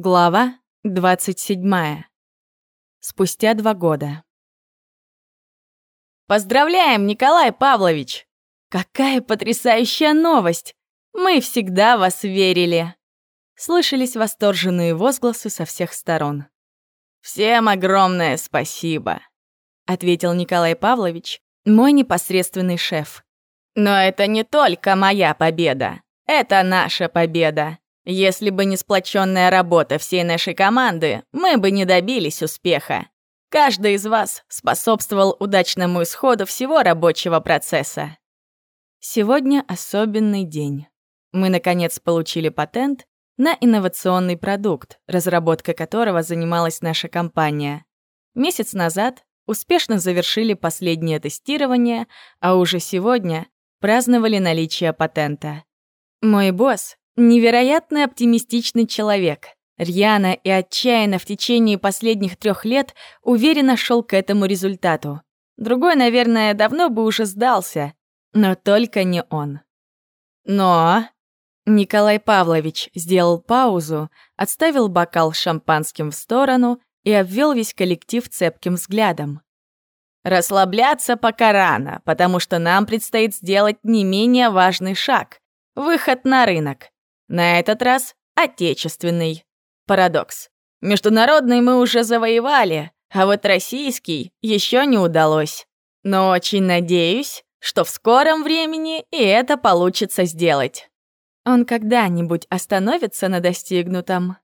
Глава 27. Спустя два года. Поздравляем, Николай Павлович! Какая потрясающая новость! Мы всегда вас верили! Слышались восторженные возгласы со всех сторон. Всем огромное спасибо, ответил Николай Павлович, мой непосредственный шеф. Но это не только моя победа, это наша победа. Если бы не сплоченная работа всей нашей команды, мы бы не добились успеха. Каждый из вас способствовал удачному исходу всего рабочего процесса. Сегодня особенный день. Мы, наконец, получили патент на инновационный продукт, разработкой которого занималась наша компания. Месяц назад успешно завершили последнее тестирование, а уже сегодня праздновали наличие патента. Мой босс Невероятно оптимистичный человек. Рьяно и отчаянно в течение последних трех лет уверенно шел к этому результату. Другой, наверное, давно бы уже сдался, но только не он. Но Николай Павлович сделал паузу, отставил бокал шампанским в сторону и обвел весь коллектив цепким взглядом. «Расслабляться пока рано, потому что нам предстоит сделать не менее важный шаг — выход на рынок. На этот раз отечественный. Парадокс. Международный мы уже завоевали, а вот российский еще не удалось. Но очень надеюсь, что в скором времени и это получится сделать. Он когда-нибудь остановится на достигнутом?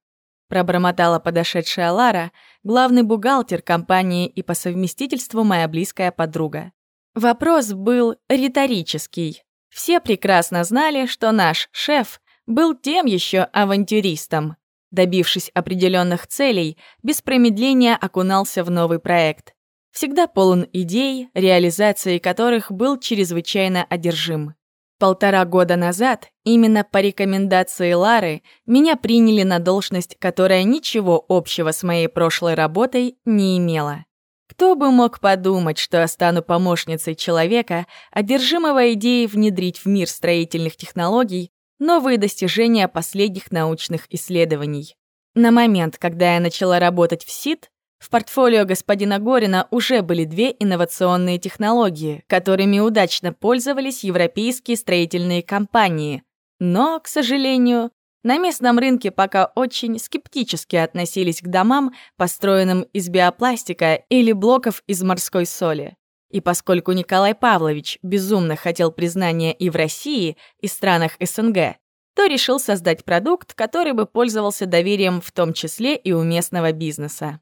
Пробормотала подошедшая Лара, главный бухгалтер компании и по совместительству моя близкая подруга. Вопрос был риторический. Все прекрасно знали, что наш шеф был тем еще авантюристом. Добившись определенных целей, без промедления окунался в новый проект. Всегда полон идей, реализацией которых был чрезвычайно одержим. Полтора года назад, именно по рекомендации Лары, меня приняли на должность, которая ничего общего с моей прошлой работой не имела. Кто бы мог подумать, что я стану помощницей человека, одержимого идеей внедрить в мир строительных технологий новые достижения последних научных исследований. На момент, когда я начала работать в СИД, в портфолио господина Горина уже были две инновационные технологии, которыми удачно пользовались европейские строительные компании. Но, к сожалению, на местном рынке пока очень скептически относились к домам, построенным из биопластика или блоков из морской соли. И поскольку Николай Павлович безумно хотел признания и в России, и странах СНГ, то решил создать продукт, который бы пользовался доверием в том числе и у местного бизнеса.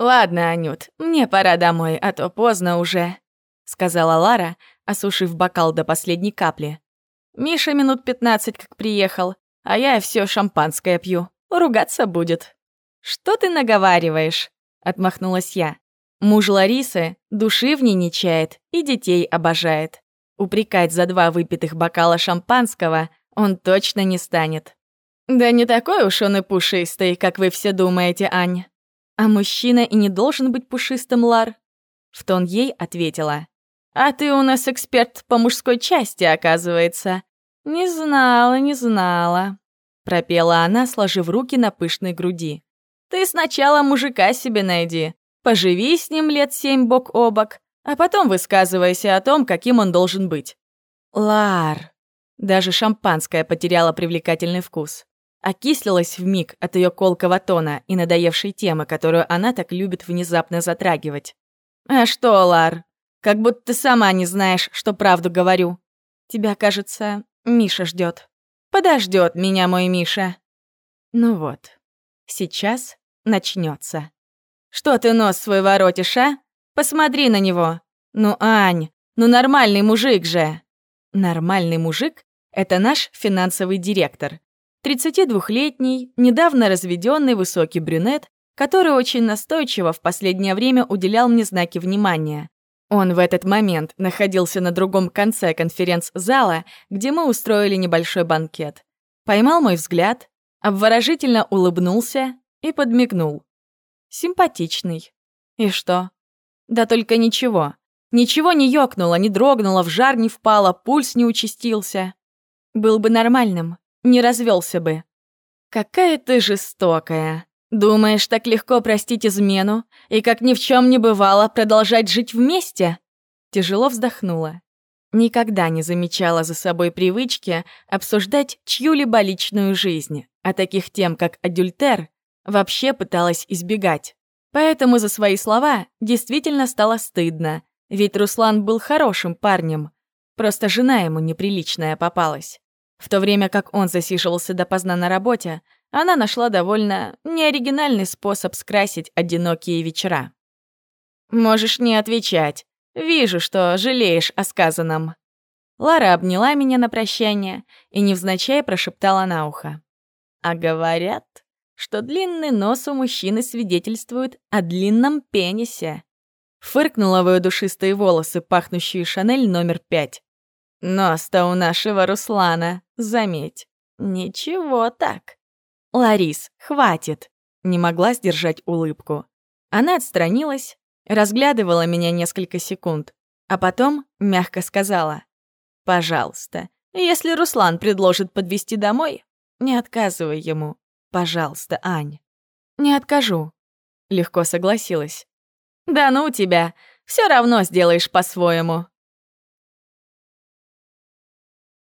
«Ладно, Анют, мне пора домой, а то поздно уже», — сказала Лара, осушив бокал до последней капли. «Миша минут пятнадцать как приехал, а я все шампанское пью. Ругаться будет». «Что ты наговариваешь?» — отмахнулась я. Муж Ларисы души в ней не чает и детей обожает. Упрекать за два выпитых бокала шампанского он точно не станет. Да не такой уж он и пушистый, как вы все думаете, Ань. А мужчина и не должен быть пушистым, Лар. В тон ей ответила. А ты у нас эксперт по мужской части, оказывается. Не знала, не знала. Пропела она, сложив руки на пышной груди. Ты сначала мужика себе найди, Поживи с ним лет семь бок о бок, а потом высказывайся о том, каким он должен быть. Лар. Даже шампанское потеряло привлекательный вкус. Окислилась вмиг от ее колкого тона и надоевшей темы, которую она так любит внезапно затрагивать. «А что, Лар? Как будто ты сама не знаешь, что правду говорю. Тебя, кажется, Миша ждет. Подождет меня мой Миша». Ну вот, сейчас начнется. Что ты нос свой воротишь, а? Посмотри на него. Ну, Ань, ну нормальный мужик же. Нормальный мужик — это наш финансовый директор. 32-летний, недавно разведенный высокий брюнет, который очень настойчиво в последнее время уделял мне знаки внимания. Он в этот момент находился на другом конце конференц-зала, где мы устроили небольшой банкет. Поймал мой взгляд, обворожительно улыбнулся и подмигнул. Симпатичный. И что? Да только ничего. Ничего не ёкнуло, не дрогнуло, в жар не впало, пульс не участился. Был бы нормальным, не развелся бы. «Какая ты жестокая. Думаешь, так легко простить измену и, как ни в чем не бывало, продолжать жить вместе?» Тяжело вздохнула. Никогда не замечала за собой привычки обсуждать чью-либо личную жизнь, а таких тем, как адюльтер, вообще пыталась избегать. Поэтому за свои слова действительно стало стыдно, ведь Руслан был хорошим парнем, просто жена ему неприличная попалась. В то время как он засиживался допоздна на работе, она нашла довольно неоригинальный способ скрасить одинокие вечера. «Можешь не отвечать. Вижу, что жалеешь о сказанном». Лара обняла меня на прощание и невзначай прошептала на ухо. «А говорят, что длинный нос у мужчины свидетельствует о длинном пенисе». Фыркнула в ее душистые волосы, пахнущие Шанель номер пять. «Нос-то у нашего Руслана, заметь, ничего так». «Ларис, хватит!» Не могла сдержать улыбку. Она отстранилась, разглядывала меня несколько секунд, а потом мягко сказала. «Пожалуйста, если Руслан предложит подвести домой, не отказывай ему. Пожалуйста, Ань». «Не откажу», — легко согласилась. «Да ну тебя, все равно сделаешь по-своему»,